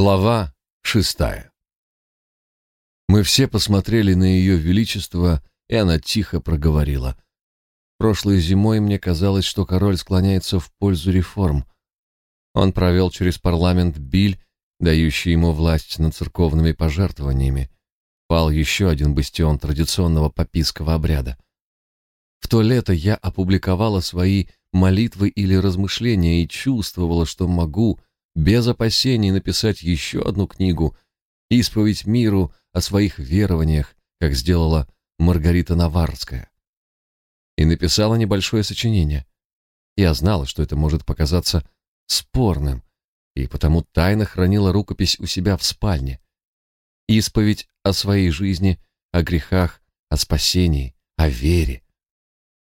Глава шестая. Мы все посмотрели на ее величество, и она тихо проговорила. Прошлой зимой мне казалось, что король склоняется в пользу реформ. Он провел через парламент биль, дающий ему власть над церковными пожертвованиями. Пал еще один бастион традиционного папистского обряда. В то лето я опубликовала свои молитвы или размышления и чувствовала, что могу без опасений написать еще одну книгу, исповедь миру о своих верованиях, как сделала Маргарита Наварская. И написала небольшое сочинение. Я знала, что это может показаться спорным, и потому тайно хранила рукопись у себя в спальне. Исповедь о своей жизни, о грехах, о спасении, о вере.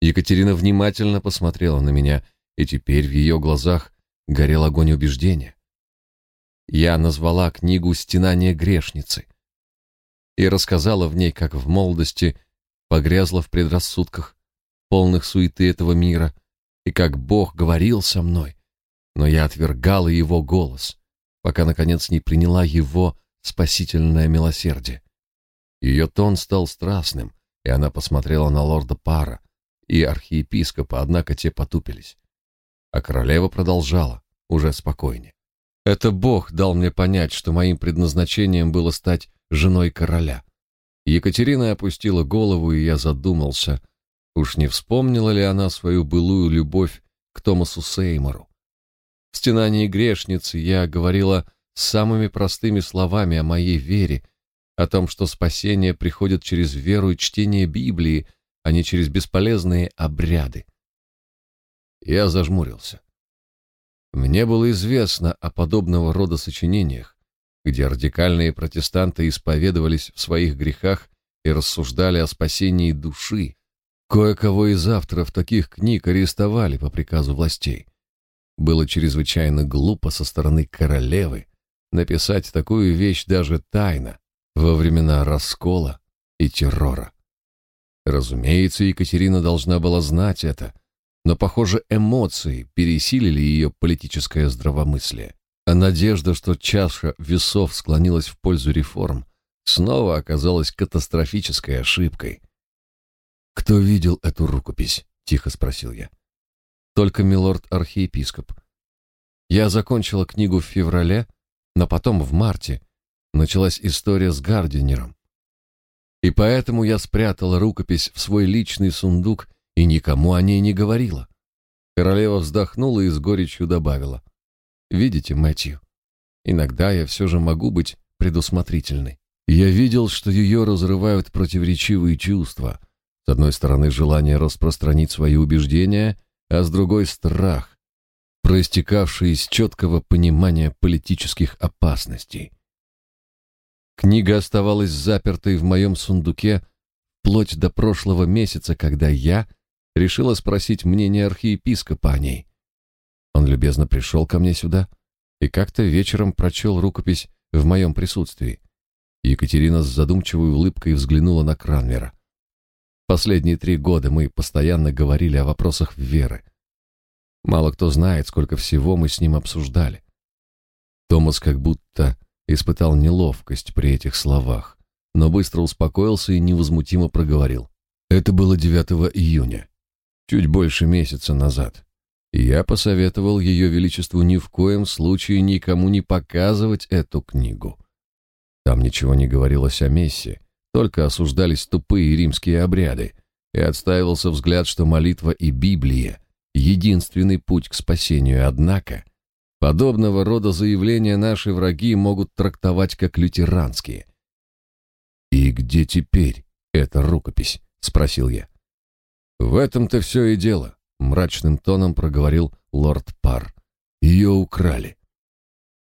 Екатерина внимательно посмотрела на меня, и теперь в ее глазах горел огонь убеждения. Я назвала книгу «Стенание грешницы» и рассказала в ней, как в молодости погрязла в предрассудках, полных суеты этого мира, и как Бог говорил со мной, но я отвергала его голос, пока, наконец, не приняла его спасительное милосердие. Ее тон стал страстным, и она посмотрела на лорда Пара и архиепископа, однако те потупились. А королева продолжала, уже спокойнее. Это Бог дал мне понять, что моим предназначением было стать женой короля. Екатерина опустила голову, и я задумался, уж не вспомнила ли она свою былую любовь к Томасу Сеймору. В стенании грешницы я говорила самыми простыми словами о моей вере, о том, что спасение приходит через веру и чтение Библии, а не через бесполезные обряды. Я зажмурился. Мне было известно о подобного рода сочинениях, где радикальные протестанты исповедовались в своих грехах и рассуждали о спасении души. Кое-кого из авторов таких книг арестовали по приказу властей. Было чрезвычайно глупо со стороны королевы написать такую вещь даже тайно, во времена раскола и террора. Разумеется, Екатерина должна была знать это, но, похоже, эмоции пересилили ее политическое здравомыслие. А надежда, что чаша весов склонилась в пользу реформ, снова оказалась катастрофической ошибкой. «Кто видел эту рукопись?» — тихо спросил я. «Только милорд-архиепископ. Я закончила книгу в феврале, но потом в марте началась история с Гардинером. И поэтому я спрятала рукопись в свой личный сундук и никому о ней не говорила. Королева вздохнула и с горечью добавила. «Видите, Мэтью, иногда я все же могу быть предусмотрительной. Я видел, что ее разрывают противоречивые чувства. С одной стороны, желание распространить свои убеждения, а с другой — страх, проистекавший из четкого понимания политических опасностей. Книга оставалась запертой в моем сундуке вплоть до прошлого месяца, когда я решила спросить мнение архиепископа о ней. Он любезно пришел ко мне сюда и как-то вечером прочел рукопись в моем присутствии. Екатерина с задумчивой улыбкой взглянула на Кранмера. Последние три года мы постоянно говорили о вопросах веры. Мало кто знает, сколько всего мы с ним обсуждали. Томас как будто испытал неловкость при этих словах, но быстро успокоился и невозмутимо проговорил. Это было 9 июня чуть больше месяца назад. я посоветовал Ее Величеству ни в коем случае никому не показывать эту книгу. Там ничего не говорилось о мессе, только осуждались тупые римские обряды, и отстаивался взгляд, что молитва и Библия — единственный путь к спасению, однако... Подобного рода заявления наши враги могут трактовать как лютеранские. «И где теперь эта рукопись?» — спросил я. В этом-то все и дело, мрачным тоном проговорил лорд Пар. Ее украли.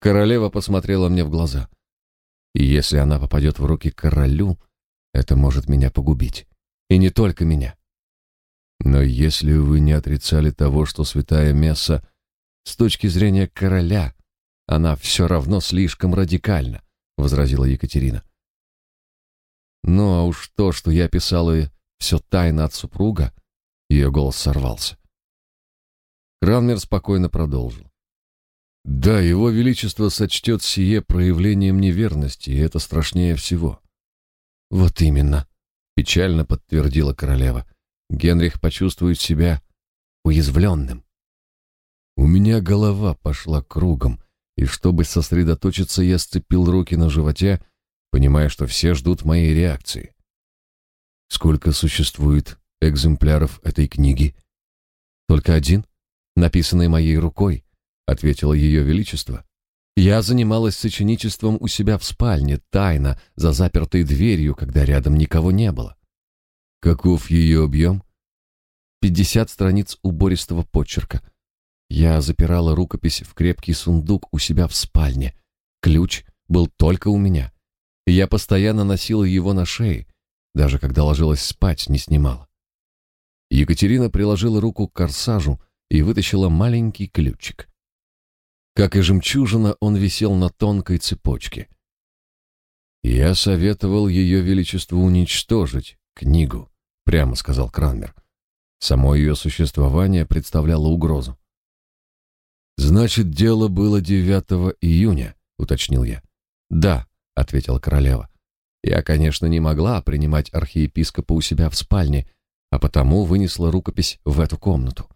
Королева посмотрела мне в глаза. И если она попадет в руки королю, это может меня погубить. И не только меня. Но если вы не отрицали того, что святая месса с точки зрения короля, она все равно слишком радикальна, возразила Екатерина. Ну а уж то, что я писала все тайно от супруга, ее голос сорвался. Кранмер спокойно продолжил. Да, его величество сочтет сие проявлением неверности, и это страшнее всего. Вот именно, печально подтвердила королева. Генрих почувствует себя уязвленным. У меня голова пошла кругом, и чтобы сосредоточиться, я сцепил руки на животе, понимая, что все ждут моей реакции. Сколько существует экземпляров этой книги? Только один, написанный моей рукой, ответило ее величество. Я занималась сочинительством у себя в спальне, тайно, за запертой дверью, когда рядом никого не было. Каков ее объем? Пятьдесят страниц убористого почерка. Я запирала рукопись в крепкий сундук у себя в спальне. Ключ был только у меня. Я постоянно носила его на шее, даже когда ложилась спать, не снимала. Екатерина приложила руку к корсажу и вытащила маленький ключик. Как и жемчужина, он висел на тонкой цепочке. «Я советовал ее величеству уничтожить книгу», — прямо сказал Кранмер. Само ее существование представляло угрозу. «Значит, дело было 9 июня», — уточнил я. «Да», — ответила королева. Я, конечно, не могла принимать архиепископа у себя в спальне, а потому вынесла рукопись в эту комнату.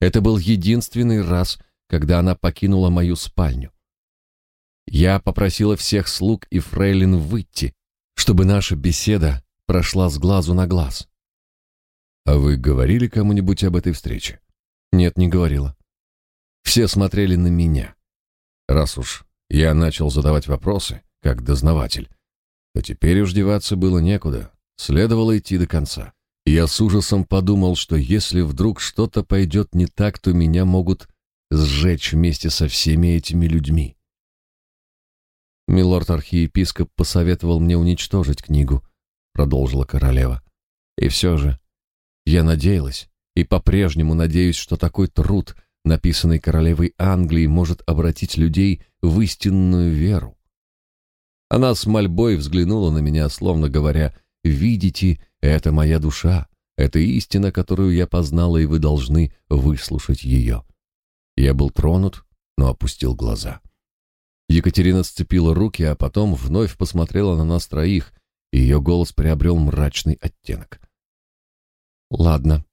Это был единственный раз, когда она покинула мою спальню. Я попросила всех слуг и фрейлин выйти, чтобы наша беседа прошла с глазу на глаз. А вы говорили кому-нибудь об этой встрече? Нет, не говорила. Все смотрели на меня. Раз уж я начал задавать вопросы, как дознаватель, то теперь уж деваться было некуда, следовало идти до конца. Я с ужасом подумал, что если вдруг что-то пойдет не так, то меня могут сжечь вместе со всеми этими людьми. Милорд-архиепископ посоветовал мне уничтожить книгу, продолжила королева. И все же я надеялась и по-прежнему надеюсь, что такой труд, написанный королевой Англии, может обратить людей в истинную веру. Она с мольбой взглянула на меня, словно говоря, «Видите, это моя душа, это истина, которую я познала, и вы должны выслушать ее». Я был тронут, но опустил глаза. Екатерина сцепила руки, а потом вновь посмотрела на нас троих, и ее голос приобрел мрачный оттенок. «Ладно,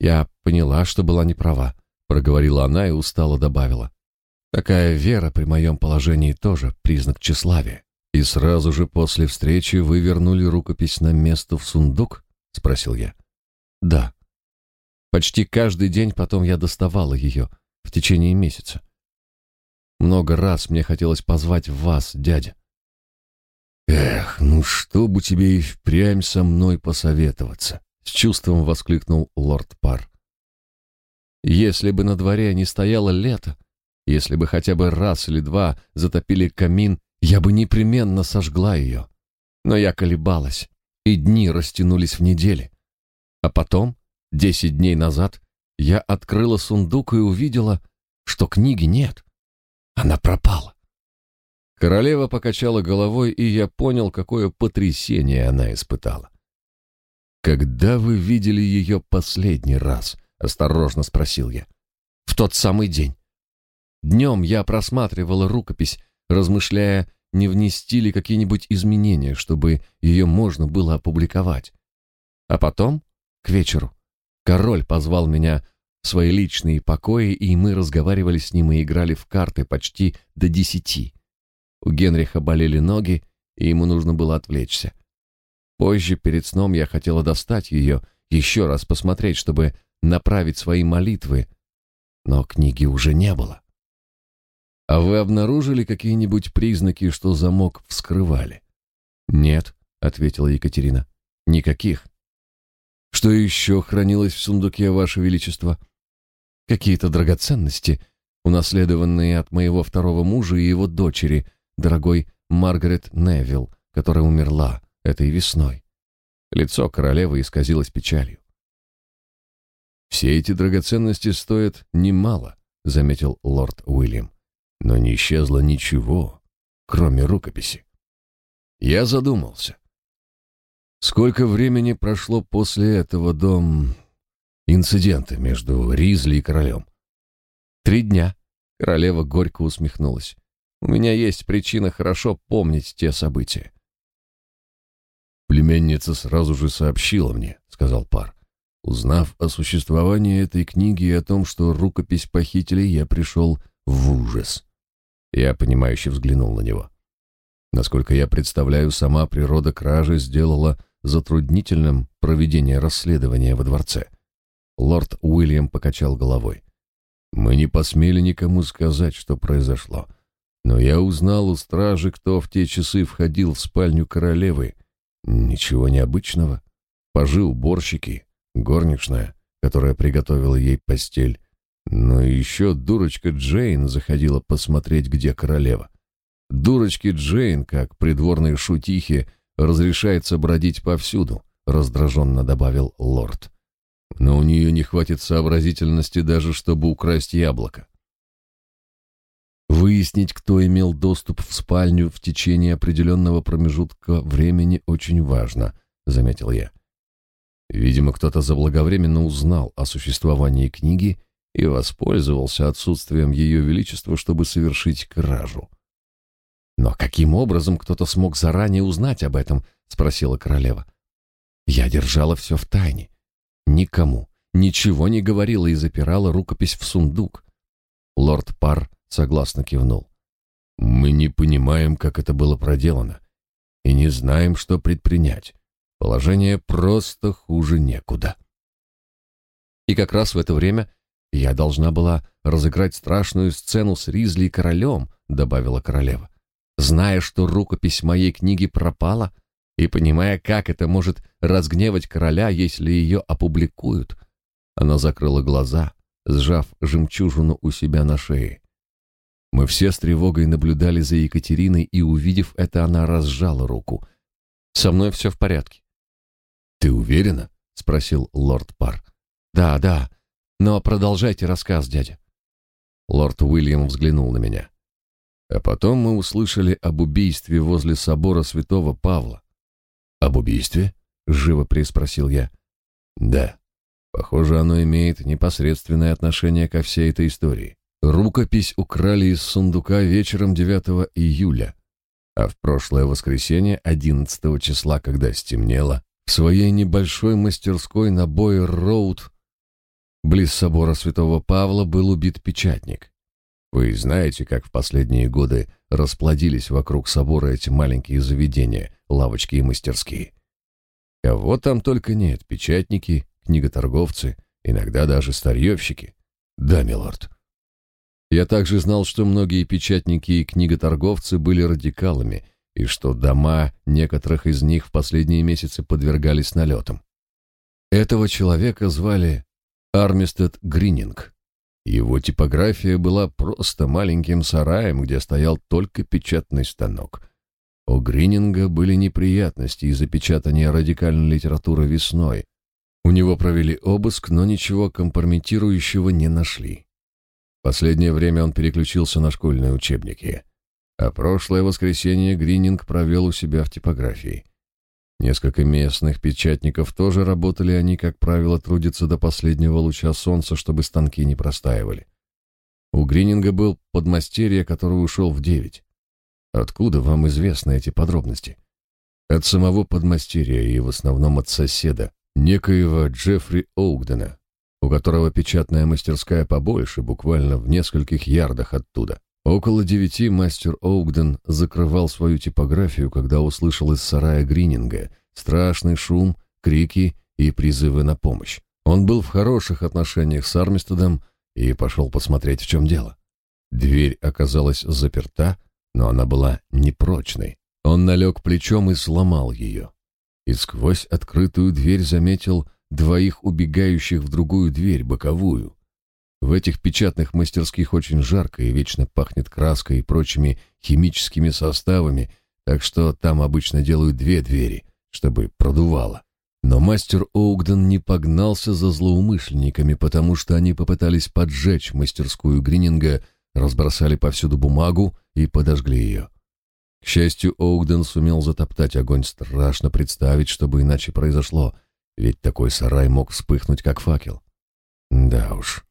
я поняла, что была неправа», — проговорила она и устало добавила. Такая вера при моем положении тоже признак тщеславия. И сразу же после встречи вы вернули рукопись на место в сундук? спросил я. Да. Почти каждый день потом я доставала ее в течение месяца. Много раз мне хотелось позвать вас, дядя. Эх, ну что бы тебе и впрямь со мной посоветоваться, с чувством воскликнул лорд Пар. Если бы на дворе не стояло лето, если бы хотя бы раз или два затопили камин, я бы непременно сожгла ее. Но я колебалась, и дни растянулись в недели. А потом, десять дней назад, я открыла сундук и увидела, что книги нет. Она пропала. Королева покачала головой, и я понял, какое потрясение она испытала. «Когда вы видели ее последний раз?» — осторожно спросил я. «В тот самый день. Днем я просматривала рукопись, размышляя, не внести ли какие-нибудь изменения, чтобы ее можно было опубликовать. А потом, к вечеру, король позвал меня в свои личные покои, и мы разговаривали с ним и играли в карты почти до десяти. У Генриха болели ноги, и ему нужно было отвлечься. Позже, перед сном, я хотела достать ее, еще раз посмотреть, чтобы направить свои молитвы, но книги уже не было. А вы обнаружили какие-нибудь признаки, что замок вскрывали? Нет, ответила Екатерина. Никаких. Что еще хранилось в сундуке, ваше величество? Какие-то драгоценности, унаследованные от моего второго мужа и его дочери, дорогой Маргарет Невилл, которая умерла этой весной. Лицо королевы исказилось печалью. Все эти драгоценности стоят немало, заметил лорд Уильям но не исчезло ничего, кроме рукописи. Я задумался. Сколько времени прошло после этого дом инцидента между Ризли и королем? Три дня, Королева горько усмехнулась. У меня есть причина хорошо помнить те события. Племянница сразу же сообщила мне, сказал Пар. Узнав о существовании этой книги и о том, что рукопись похитили, я пришел в ужас. Я понимающе взглянул на него. Насколько я представляю, сама природа кражи сделала затруднительным проведение расследования во дворце. Лорд Уильям покачал головой. Мы не посмели никому сказать, что произошло. Но я узнал у стражи, кто в те часы входил в спальню королевы. Ничего необычного. Пожил уборщики, горничная, которая приготовила ей постель. Но еще дурочка Джейн заходила посмотреть, где королева. Дурочке Джейн, как придворной шутихе, разрешается бродить повсюду, раздраженно добавил лорд. Но у нее не хватит сообразительности даже, чтобы украсть яблоко. Выяснить, кто имел доступ в спальню в течение определенного промежутка времени, очень важно, заметил я. Видимо, кто-то заблаговременно узнал о существовании книги и воспользовался отсутствием ее величества, чтобы совершить кражу. Но каким образом кто-то смог заранее узнать об этом, спросила королева. Я держала все в тайне. Никому ничего не говорила и запирала рукопись в сундук. Лорд Пар согласно кивнул. Мы не понимаем, как это было проделано, и не знаем, что предпринять. Положение просто хуже некуда. И как раз в это время я должна была разыграть страшную сцену с Ризли и королем, добавила королева. Зная, что рукопись моей книги пропала, и понимая, как это может разгневать короля, если ее опубликуют, она закрыла глаза, сжав жемчужину у себя на шее. Мы все с тревогой наблюдали за Екатериной, и, увидев это, она разжала руку. «Со мной все в порядке». «Ты уверена?» — спросил лорд Пар. «Да, да. Но продолжайте рассказ, дядя». Лорд Уильям взглянул на меня. А потом мы услышали об убийстве возле собора святого Павла. «Об убийстве?» — живо переспросил я. «Да. Похоже, оно имеет непосредственное отношение ко всей этой истории. Рукопись украли из сундука вечером 9 июля, а в прошлое воскресенье 11 числа, когда стемнело, в своей небольшой мастерской на Бойер-Роуд близ собора Святого Павла был убит печатник. Вы знаете, как в последние годы расплодились вокруг собора эти маленькие заведения, лавочки и мастерские. Кого там только нет, печатники, книготорговцы, иногда даже старьевщики. Да, милорд. Я также знал, что многие печатники и книготорговцы были радикалами, и что дома некоторых из них в последние месяцы подвергались налетам. Этого человека звали Армистед Грининг. Его типография была просто маленьким сараем, где стоял только печатный станок. У Грининга были неприятности из-за печатания радикальной литературы весной. У него провели обыск, но ничего компрометирующего не нашли. Последнее время он переключился на школьные учебники. А прошлое воскресенье Грининг провел у себя в типографии. Несколько местных печатников тоже работали, они, как правило, трудятся до последнего луча солнца, чтобы станки не простаивали. У Грининга был подмастерье, который ушел в девять. Откуда вам известны эти подробности? От самого подмастерья и в основном от соседа, некоего Джеффри Оугдена, у которого печатная мастерская побольше, буквально в нескольких ярдах оттуда. Около девяти мастер Оугден закрывал свою типографию, когда услышал из сарая Грининга страшный шум, крики и призывы на помощь. Он был в хороших отношениях с Армистедом и пошел посмотреть, в чем дело. Дверь оказалась заперта, но она была непрочной. Он налег плечом и сломал ее. И сквозь открытую дверь заметил двоих убегающих в другую дверь, боковую. В этих печатных мастерских очень жарко и вечно пахнет краской и прочими химическими составами, так что там обычно делают две двери, чтобы продувало. Но мастер Оугден не погнался за злоумышленниками, потому что они попытались поджечь мастерскую Грининга, разбросали повсюду бумагу и подожгли ее. К счастью, Оугден сумел затоптать огонь, страшно представить, что бы иначе произошло — ведь такой сарай мог вспыхнуть, как факел. Да уж.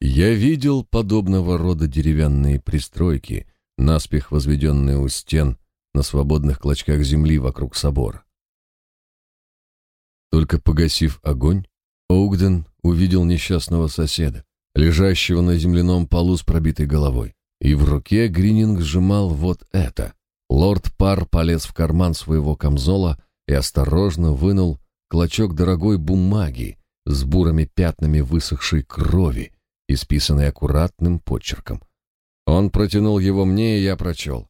Я видел подобного рода деревянные пристройки, наспех возведенные у стен на свободных клочках земли вокруг собора. Только погасив огонь, Оугден увидел несчастного соседа, лежащего на земляном полу с пробитой головой. И в руке Грининг сжимал вот это. Лорд Пар полез в карман своего камзола и осторожно вынул клочок дорогой бумаги с бурыми пятнами высохшей крови, исписанной аккуратным почерком. Он протянул его мне, и я прочел.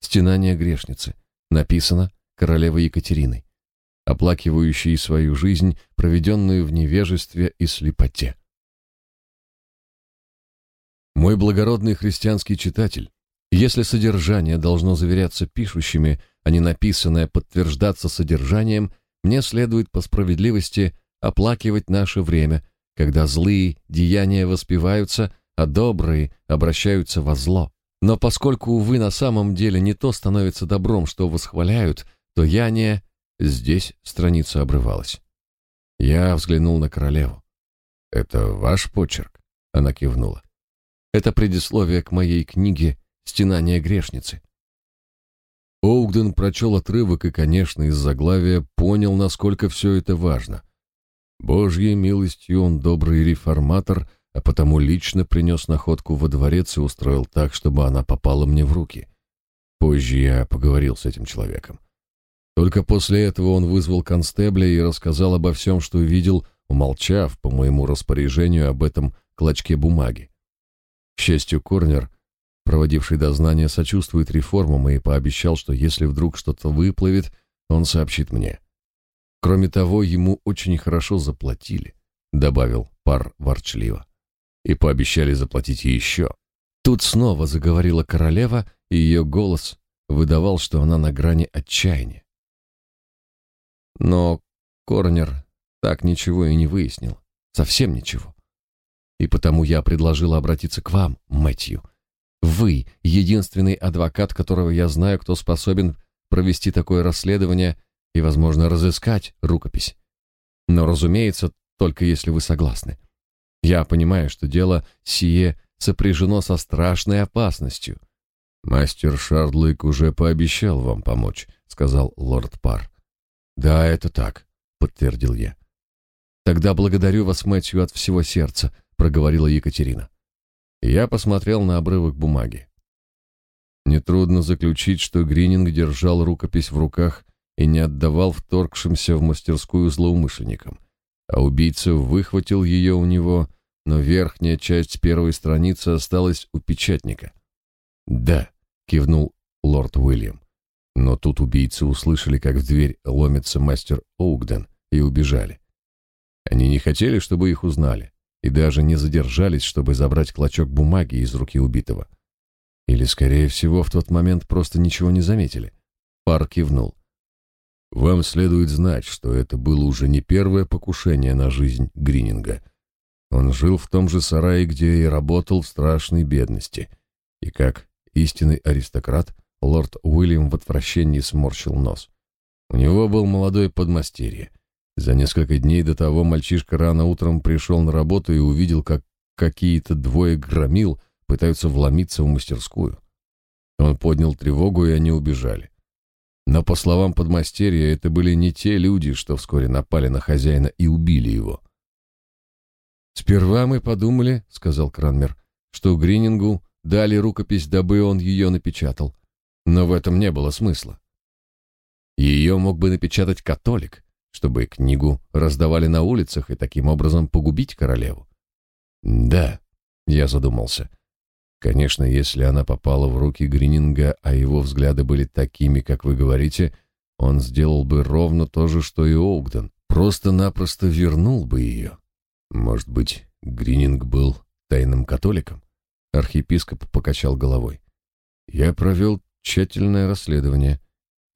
«Стенание грешницы». Написано королевой Екатериной, оплакивающей свою жизнь, проведенную в невежестве и слепоте. Мой благородный христианский читатель, если содержание должно заверяться пишущими, а не написанное подтверждаться содержанием, мне следует по справедливости оплакивать наше время, когда злые деяния воспеваются, а добрые обращаются во зло. Но поскольку, увы, на самом деле не то становится добром, что восхваляют, то я. Здесь страница обрывалась. Я взглянул на королеву. «Это ваш почерк?» Она кивнула. Это предисловие к моей книге «Стенание грешницы». Оугден прочел отрывок и, конечно, из заглавия понял, насколько все это важно. Божьей милостью он добрый реформатор, а потому лично принес находку во дворец и устроил так, чтобы она попала мне в руки. Позже я поговорил с этим человеком. Только после этого он вызвал констебля и рассказал обо всем, что видел, умолчав по моему распоряжению об этом клочке бумаги. К счастью, Корнер, проводивший дознание, сочувствует реформам и пообещал, что если вдруг что-то выплывет, он сообщит мне. Кроме того, ему очень хорошо заплатили, добавил пар ворчливо. И пообещали заплатить еще. Тут снова заговорила королева, и ее голос выдавал, что она на грани отчаяния. Но Корнер так ничего и не выяснил. Совсем ничего. И потому я предложила обратиться к вам, Мэтью. Вы — единственный адвокат, которого я знаю, кто способен провести такое расследование и, возможно, разыскать рукопись. Но, разумеется, только если вы согласны. Я понимаю, что дело сие сопряжено со страшной опасностью. Мастер Шардлык уже пообещал вам помочь, сказал лорд Пар. Да, это так, подтвердил я. Тогда благодарю вас, Мэтью, от всего сердца проговорила Екатерина. Я посмотрел на обрывок бумаги. Нетрудно заключить, что Грининг держал рукопись в руках и не отдавал вторгшимся в мастерскую злоумышленникам, а убийца выхватил ее у него, но верхняя часть первой страницы осталась у печатника. «Да», — кивнул лорд Уильям. Но тут убийцы услышали, как в дверь ломится мастер Оугден, и убежали. Они не хотели, чтобы их узнали и даже не задержались, чтобы забрать клочок бумаги из руки убитого. Или, скорее всего, в тот момент просто ничего не заметили. Пар кивнул. Вам следует знать, что это было уже не первое покушение на жизнь Грининга. Он жил в том же сарае, где и работал в страшной бедности. И как истинный аристократ, лорд Уильям в отвращении сморщил нос. У него был молодой подмастерье — за несколько дней до того мальчишка рано утром пришел на работу и увидел, как какие-то двое громил пытаются вломиться в мастерскую. Он поднял тревогу, и они убежали. Но, по словам подмастерья, это были не те люди, что вскоре напали на хозяина и убили его. «Сперва мы подумали, — сказал Кранмер, — что Гринингу дали рукопись, дабы он ее напечатал. Но в этом не было смысла. Ее мог бы напечатать католик, чтобы книгу раздавали на улицах и таким образом погубить королеву? Да, я задумался. Конечно, если она попала в руки Грининга, а его взгляды были такими, как вы говорите, он сделал бы ровно то же, что и Оугден, просто-напросто вернул бы ее. Может быть, Грининг был тайным католиком? Архиепископ покачал головой. Я провел тщательное расследование.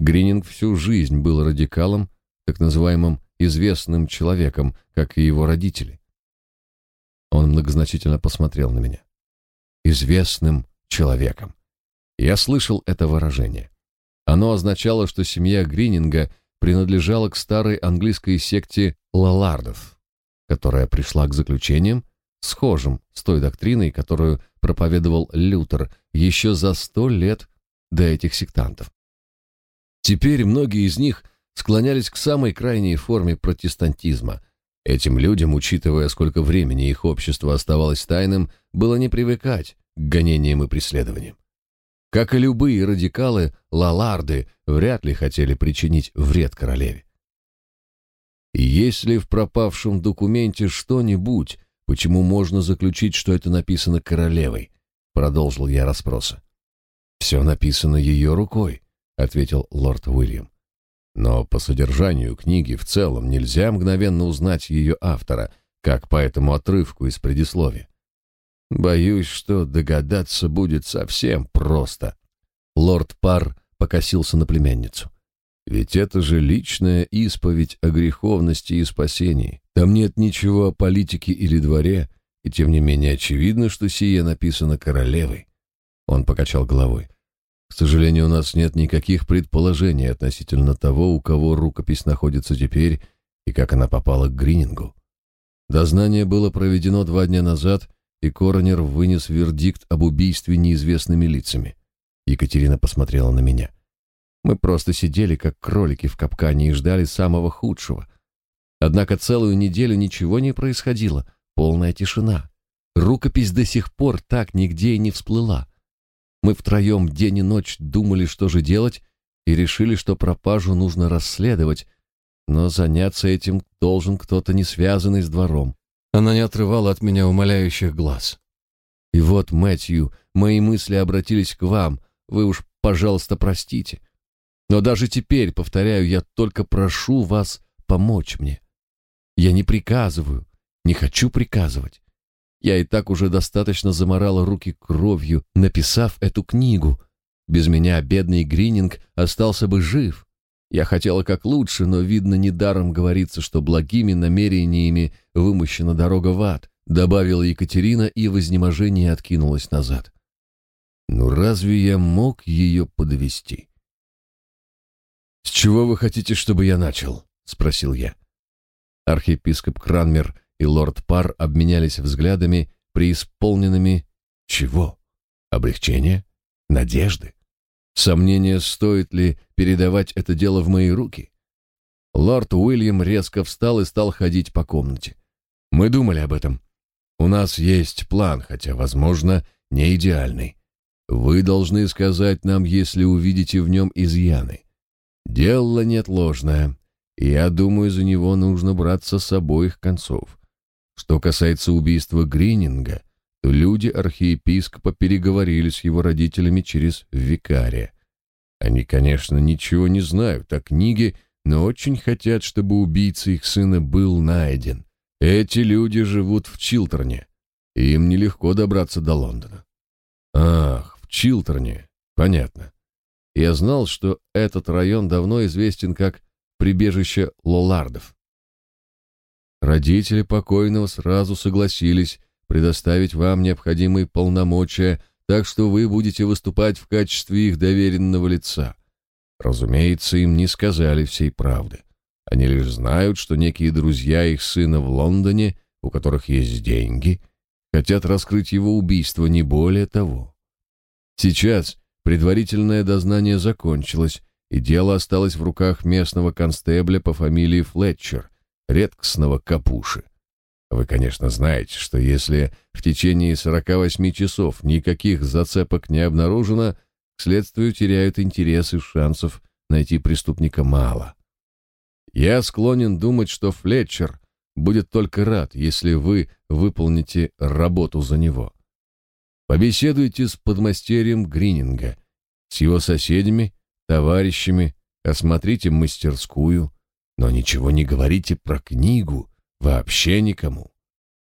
Грининг всю жизнь был радикалом, так называемым известным человеком, как и его родители. Он многозначительно посмотрел на меня. Известным человеком. Я слышал это выражение. Оно означало, что семья Грининга принадлежала к старой английской секте Лалардов, которая пришла к заключениям, схожим с той доктриной, которую проповедовал Лютер еще за сто лет до этих сектантов. Теперь многие из них склонялись к самой крайней форме протестантизма. Этим людям, учитывая, сколько времени их общество оставалось тайным, было не привыкать к гонениям и преследованиям. Как и любые радикалы, лаларды вряд ли хотели причинить вред королеве. Есть ли в пропавшем документе что-нибудь, почему можно заключить, что это написано королевой? Продолжил я расспросы. Все написано ее рукой, ответил лорд Уильям. Но по содержанию книги в целом нельзя мгновенно узнать ее автора, как по этому отрывку из предисловия. Боюсь, что догадаться будет совсем просто. Лорд Пар покосился на племянницу. Ведь это же личная исповедь о греховности и спасении. Там нет ничего о политике или дворе, и тем не менее очевидно, что сие написано королевой. Он покачал головой. К сожалению, у нас нет никаких предположений относительно того, у кого рукопись находится теперь и как она попала к Гринингу. Дознание было проведено два дня назад, и коронер вынес вердикт об убийстве неизвестными лицами. Екатерина посмотрела на меня. Мы просто сидели, как кролики в капкане, и ждали самого худшего. Однако целую неделю ничего не происходило, полная тишина. Рукопись до сих пор так нигде и не всплыла. Мы втроем день и ночь думали, что же делать, и решили, что пропажу нужно расследовать, но заняться этим должен кто-то не связанный с двором. Она не отрывала от меня умоляющих глаз. И вот, Мэтью, мои мысли обратились к вам. Вы уж, пожалуйста, простите. Но даже теперь, повторяю, я только прошу вас помочь мне. Я не приказываю, не хочу приказывать. Я и так уже достаточно заморала руки кровью, написав эту книгу. Без меня бедный Грининг остался бы жив. Я хотела как лучше, но, видно, недаром говорится, что благими намерениями вымощена дорога в ад, добавила Екатерина и в изнеможении откинулась назад. Ну разве я мог ее подвести? «С чего вы хотите, чтобы я начал?» — спросил я. Архиепископ Кранмер и лорд Пар обменялись взглядами, преисполненными чего? Облегчения? Надежды? Сомнения, стоит ли передавать это дело в мои руки? Лорд Уильям резко встал и стал ходить по комнате. Мы думали об этом. У нас есть план, хотя, возможно, не идеальный. Вы должны сказать нам, если увидите в нем изъяны. Дело неотложное, я думаю, за него нужно браться с обоих концов. Что касается убийства Грининга, то люди архиепископа переговорили с его родителями через викария. Они, конечно, ничего не знают о книге, но очень хотят, чтобы убийца их сына был найден. Эти люди живут в Чилтерне, им нелегко добраться до Лондона. Ах, в Чилтерне, понятно. Я знал, что этот район давно известен как прибежище лолардов. Родители покойного сразу согласились предоставить вам необходимые полномочия, так что вы будете выступать в качестве их доверенного лица. Разумеется, им не сказали всей правды. Они лишь знают, что некие друзья их сына в Лондоне, у которых есть деньги, хотят раскрыть его убийство, не более того. Сейчас Предварительное дознание закончилось, и дело осталось в руках местного констебля по фамилии Флетчер, редкостного капуши. Вы, конечно, знаете, что если в течение 48 часов никаких зацепок не обнаружено, к следствию теряют интерес и шансов найти преступника мало. Я склонен думать, что Флетчер будет только рад, если вы выполните работу за него. Побеседуйте с подмастерьем Грининга, с его соседями, товарищами, осмотрите мастерскую, но ничего не говорите про книгу вообще никому.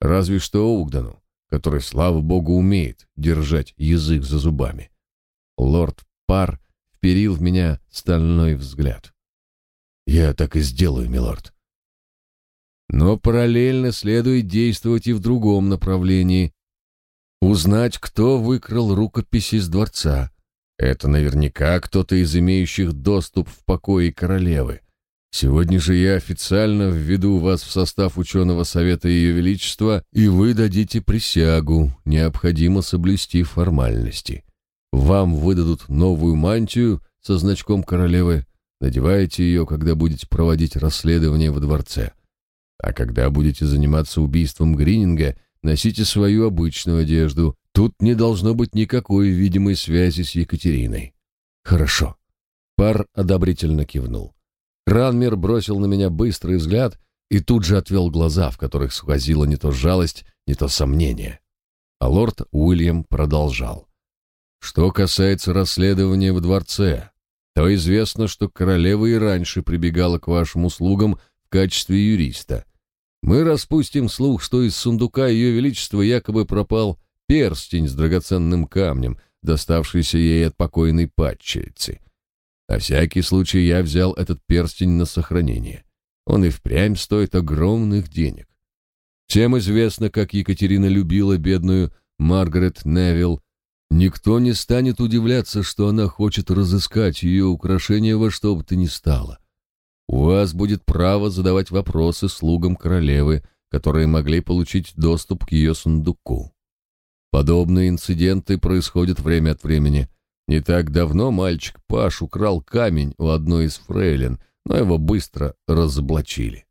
Разве что Угдану, который, слава богу, умеет держать язык за зубами. Лорд Пар вперил в меня стальной взгляд. «Я так и сделаю, милорд». Но параллельно следует действовать и в другом направлении, Узнать, кто выкрал рукопись из дворца. Это наверняка кто-то из имеющих доступ в покои королевы. Сегодня же я официально введу вас в состав ученого совета Ее Величества, и вы дадите присягу, необходимо соблюсти формальности. Вам выдадут новую мантию со значком королевы, надевайте ее, когда будете проводить расследование во дворце. А когда будете заниматься убийством Грининга, носите свою обычную одежду. Тут не должно быть никакой видимой связи с Екатериной. Хорошо. Пар одобрительно кивнул. Ранмер бросил на меня быстрый взгляд и тут же отвел глаза, в которых сквозила не то жалость, не то сомнение. А лорд Уильям продолжал. Что касается расследования в дворце, то известно, что королева и раньше прибегала к вашим услугам в качестве юриста. Мы распустим слух, что из сундука ее величества якобы пропал перстень с драгоценным камнем, доставшийся ей от покойной падчерицы. На всякий случай я взял этот перстень на сохранение. Он и впрямь стоит огромных денег. Всем известно, как Екатерина любила бедную Маргарет Невилл. Никто не станет удивляться, что она хочет разыскать ее украшение во что бы то ни стало. У вас будет право задавать вопросы слугам королевы, которые могли получить доступ к ее сундуку. Подобные инциденты происходят время от времени. Не так давно мальчик Паш украл камень у одной из фрейлин, но его быстро разоблачили.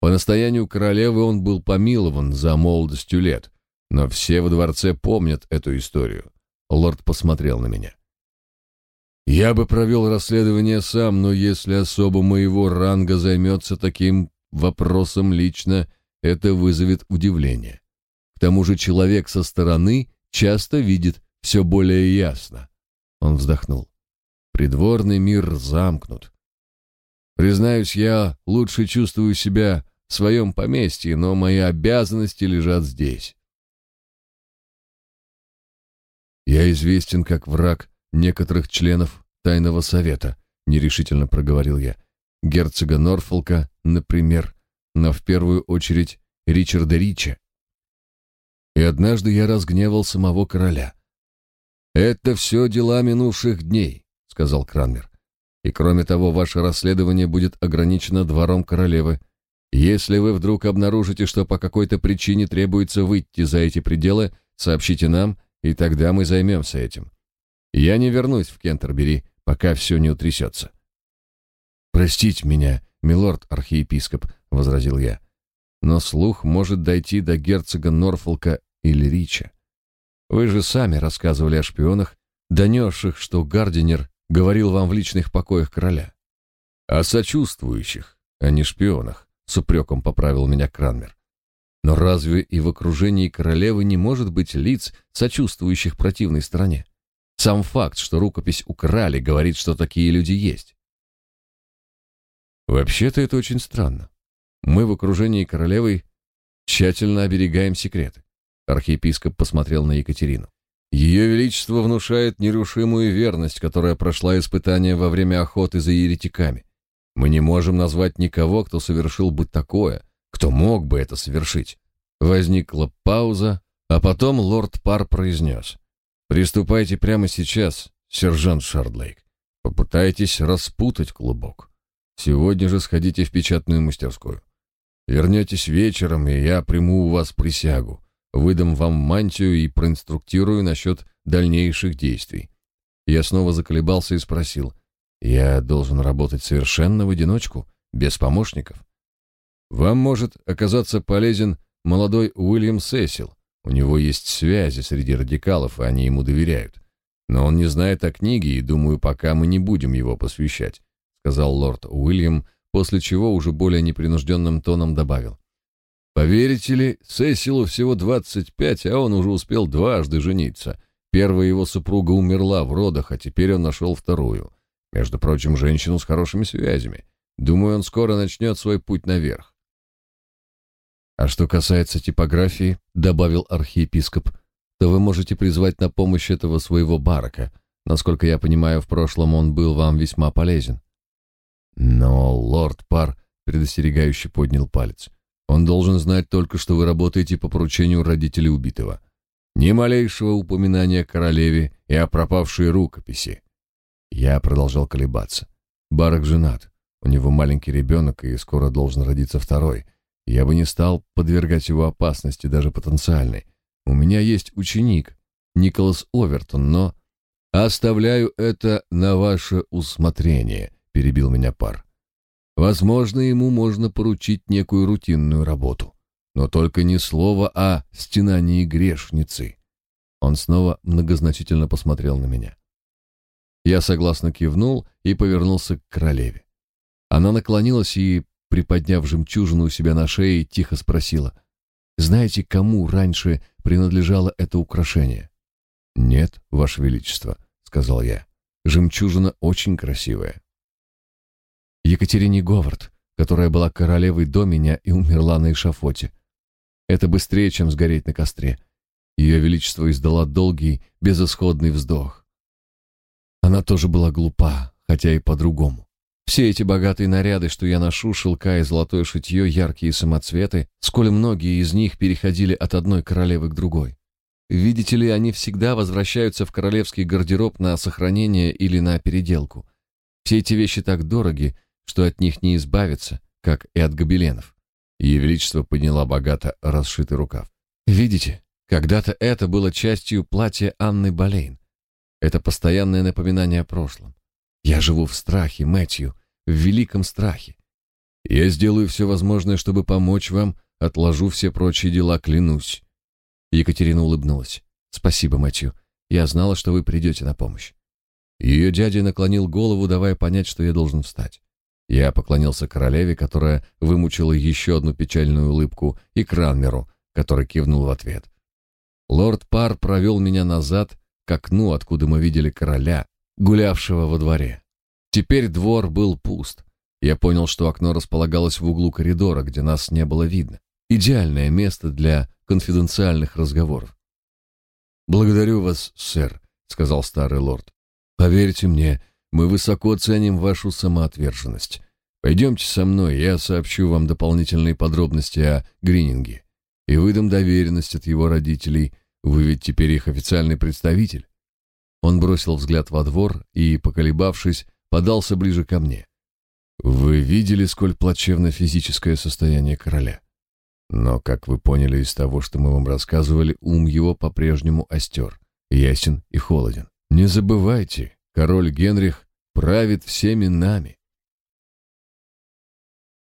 По настоянию королевы он был помилован за молодостью лет, но все во дворце помнят эту историю. Лорд посмотрел на меня. Я бы провел расследование сам, но если особо моего ранга займется таким вопросом лично, это вызовет удивление. К тому же человек со стороны часто видит все более ясно. Он вздохнул. Придворный мир замкнут. Признаюсь, я лучше чувствую себя в своем поместье, но мои обязанности лежат здесь. Я известен как враг некоторых членов тайного совета, нерешительно проговорил я. Герцога Норфолка, например, но в первую очередь Ричарда Рича. И однажды я разгневал самого короля. Это все дела минувших дней, сказал Кранмер. И кроме того, ваше расследование будет ограничено двором королевы. Если вы вдруг обнаружите, что по какой-то причине требуется выйти за эти пределы, сообщите нам, и тогда мы займемся этим. Я не вернусь в Кентербери, пока все не утрясется. «Простите меня, милорд архиепископ», — возразил я. «Но слух может дойти до герцога Норфолка или Рича. Вы же сами рассказывали о шпионах, донесших, что Гардинер говорил вам в личных покоях короля. О сочувствующих, а не шпионах», — с упреком поправил меня Кранмер. «Но разве и в окружении королевы не может быть лиц, сочувствующих противной стороне? Сам факт, что рукопись украли, говорит, что такие люди есть. Вообще-то это очень странно. Мы в окружении королевы тщательно оберегаем секреты. Архиепископ посмотрел на Екатерину. Ее величество внушает нерушимую верность, которая прошла испытание во время охоты за еретиками. Мы не можем назвать никого, кто совершил бы такое, кто мог бы это совершить. Возникла пауза, а потом лорд Пар произнес. Приступайте прямо сейчас, сержант Шардлейк. Попытайтесь распутать клубок. Сегодня же сходите в печатную мастерскую. Вернетесь вечером, и я приму у вас присягу. Выдам вам мантию и проинструктирую насчет дальнейших действий. Я снова заколебался и спросил. Я должен работать совершенно в одиночку, без помощников? Вам может оказаться полезен молодой Уильям Сесил. У него есть связи среди радикалов, и они ему доверяют. Но он не знает о книге, и, думаю, пока мы не будем его посвящать», — сказал лорд Уильям, после чего уже более непринужденным тоном добавил. «Поверите ли, Сесилу всего 25, а он уже успел дважды жениться. Первая его супруга умерла в родах, а теперь он нашел вторую. Между прочим, женщину с хорошими связями. Думаю, он скоро начнет свой путь наверх. А что касается типографии, добавил архиепископ, то вы можете призвать на помощь этого своего барака. Насколько я понимаю, в прошлом он был вам весьма полезен. Но лорд Пар предостерегающе поднял палец. Он должен знать только, что вы работаете по поручению родителей убитого. Ни малейшего упоминания о королеве и о пропавшей рукописи. Я продолжал колебаться. Барак женат. У него маленький ребенок, и скоро должен родиться второй. Я бы не стал подвергать его опасности, даже потенциальной. У меня есть ученик, Николас Овертон, но... «Оставляю это на ваше усмотрение», — перебил меня пар. «Возможно, ему можно поручить некую рутинную работу, но только не слово о стенании грешницы». Он снова многозначительно посмотрел на меня. Я согласно кивнул и повернулся к королеве. Она наклонилась и, приподняв жемчужину у себя на шее, тихо спросила, «Знаете, кому раньше принадлежало это украшение?» «Нет, Ваше Величество», — сказал я. «Жемчужина очень красивая». Екатерине Говард, которая была королевой до меня и умерла на эшафоте. Это быстрее, чем сгореть на костре. Ее Величество издала долгий, безысходный вздох. Она тоже была глупа, хотя и по-другому. Все эти богатые наряды, что я ношу, шелка и золотое шитье, яркие самоцветы, сколь многие из них переходили от одной королевы к другой. Видите ли, они всегда возвращаются в королевский гардероб на сохранение или на переделку. Все эти вещи так дороги, что от них не избавиться, как и от гобеленов. Ее Величество подняла богато расшитый рукав. Видите, когда-то это было частью платья Анны Болейн. Это постоянное напоминание о прошлом. Я живу в страхе, Мэтью, в великом страхе. Я сделаю все возможное, чтобы помочь вам, отложу все прочие дела, клянусь. Екатерина улыбнулась. Спасибо, Мэтью. Я знала, что вы придете на помощь. Ее дядя наклонил голову, давая понять, что я должен встать. Я поклонился королеве, которая вымучила еще одну печальную улыбку, и Кранмеру, который кивнул в ответ. Лорд Пар провел меня назад к окну, откуда мы видели короля, гулявшего во дворе. Теперь двор был пуст. Я понял, что окно располагалось в углу коридора, где нас не было видно. Идеальное место для конфиденциальных разговоров. «Благодарю вас, сэр», — сказал старый лорд. «Поверьте мне, мы высоко ценим вашу самоотверженность. Пойдемте со мной, я сообщу вам дополнительные подробности о Грининге и выдам доверенность от его родителей вы ведь теперь их официальный представитель. Он бросил взгляд во двор и, поколебавшись, подался ближе ко мне. Вы видели, сколь плачевно физическое состояние короля. Но, как вы поняли из того, что мы вам рассказывали, ум его по-прежнему остер, ясен и холоден. Не забывайте, король Генрих правит всеми нами.